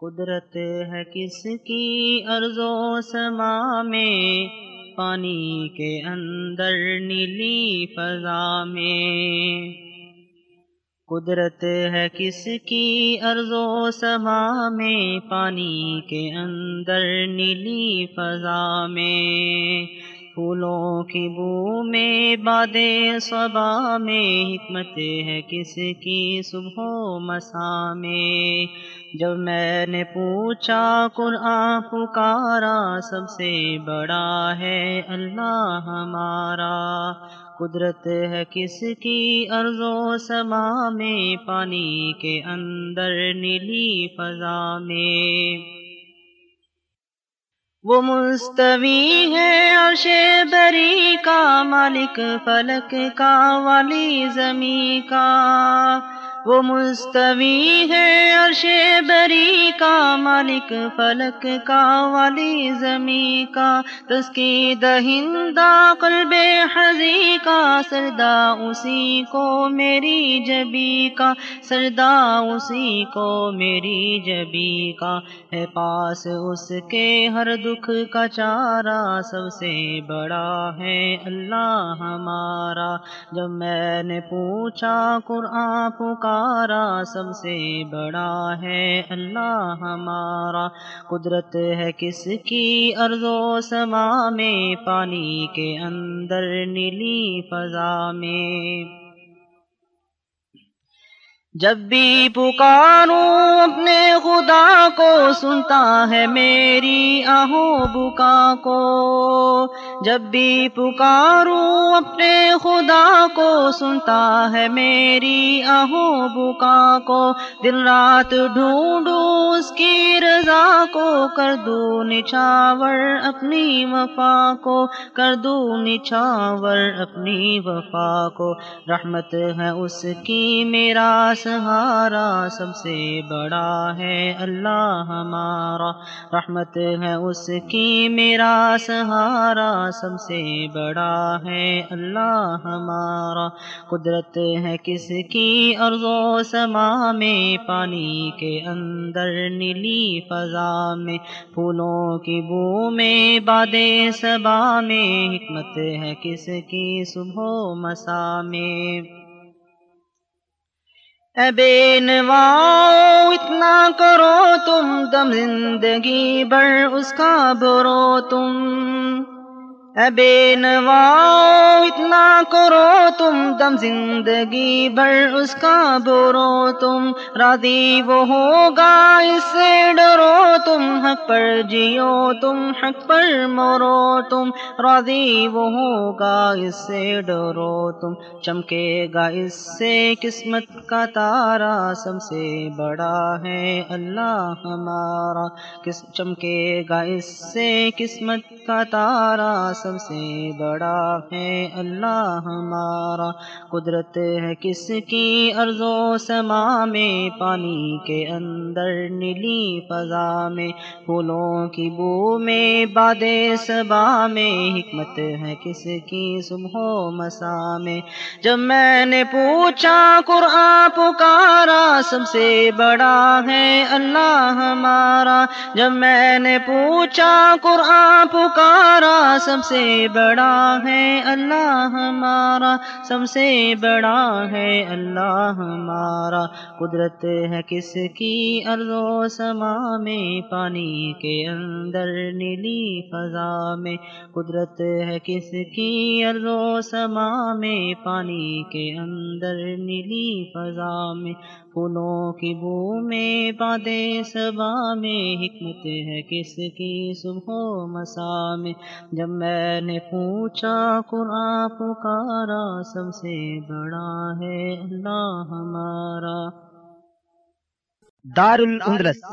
قدرت ہے کس کی ارض و سما میں؟ پانی کے اندر نیلی فضا میں۔ قدرت ہے کس کی ارض و سما میں؟ پانی کے اندر نیلی فضا میں۔ پھولوں کی بو میں باد صبا میں۔ حکمت ہے کس کی صبح و مسا میں؟ جب میں نے پوچھا قرآن پکارا سب سے بڑا ہے؟ اللہ ہمارا۔ قدرت ہے کس کی؟ ارض و سما میں، پانی کے اندر نیلی فضا میں۔ وہ مستوی ہے عرش بری کا مالک فلک کا والی زمیں کا۔ وہ مستوی ہے عرش بری کا، مالک فلک کا، والی زمیں کا۔ تسکی دہندہ قلب حضی کا سردا اسی کو میری جبی کا۔ سردا اسی کو میری جبی کا۔ ہے پاس اس کے ہر دکھ کا چارہ سب سے بڑا ہے اللہ ہمارا۔ جب میں نے پوچھا قرآن پکا سب سے بڑا ہے، اللہ ہمارا۔ قدرت ہے کس کی؟ ارض و سما میں، پانی کے اندر، نیلی فضا میں۔ جب بھی پکاروں اپنے خدا کو، سنتا ہے میری آہو بکا کو۔ جب بھی پکاروں اپنے خدا کو، سنتا ہے میری آہو بکا کو۔ دن رات ڈھونڈوں اس کی رضا کو، کر دوں نچھاور اپنی وفا کو۔ کر دوں نچھاور اپنی وفا کو۔ رحمت ہے اس کی میرا سہارا سب سے بڑا ہے اللہ ہمارا۔ رحمت ہے اس کی، میرا سہارا سب سے بڑا ہے اللہ ہمارا۔ قدرت ہے کس کی ارض و سما میں، پانی کے اندر نیلی فضا میں۔ پھولوں کی بو میں باد سبا میں۔ حکمت ہے کس کی، صبح مسا میں۔ اے بے نواؤ اتنا کرو تم دم زندگی بر اس کا برو تم۔ بے نواؤ اتنا کرو تم دم زندگی بھر، اس کا بورو تم، راضی وہ ہوگا، اس سے ڈرو تم، حق پر جیو تم، حق پر مرو تم، راضی وہ ہوگا، اس سے ڈرو تم، چمکے گا اس سے قسمت کا تارا، سب سے بڑا ہے اللہ ہمارا چمکے گا اس سے قسمت کا تارا سب سے بڑا ہے اللہ ہمارا۔ قدرت ہے کس کی؟ ارض و سما میں پانی کے اندر نیلی فضا میں۔ پھولوں کی بو میں، باد سبا میں۔ حکمت ہے کس کی؟ صبح و مسا میں۔ جب میں نے پوچھا، قرآن پکارا، سب سے بڑا ہے اللہ ہمارا۔ جب میں نے پوچھا، قرآن پکارا، سب سے بڑا ہے اللہ ہمارا، سب سے بڑا ہے اللہ ہمارا۔ قدرت ہے کس کی؟ ارض و سما میں پانی کے اندر نیلی فضا میں۔ قدرت ہے کس کی؟ ارض و سما میں پانی کے اندر نیلی فضا میں۔ پھولوں کی بو میں بادے سبا میں۔ حکمت ہے کس کی صبح و مسا میں۔ جب میں نے پوچھا، قرآن پکارا، سب سے بڑا ہے اللہ ہمارا۔ دار الاندلس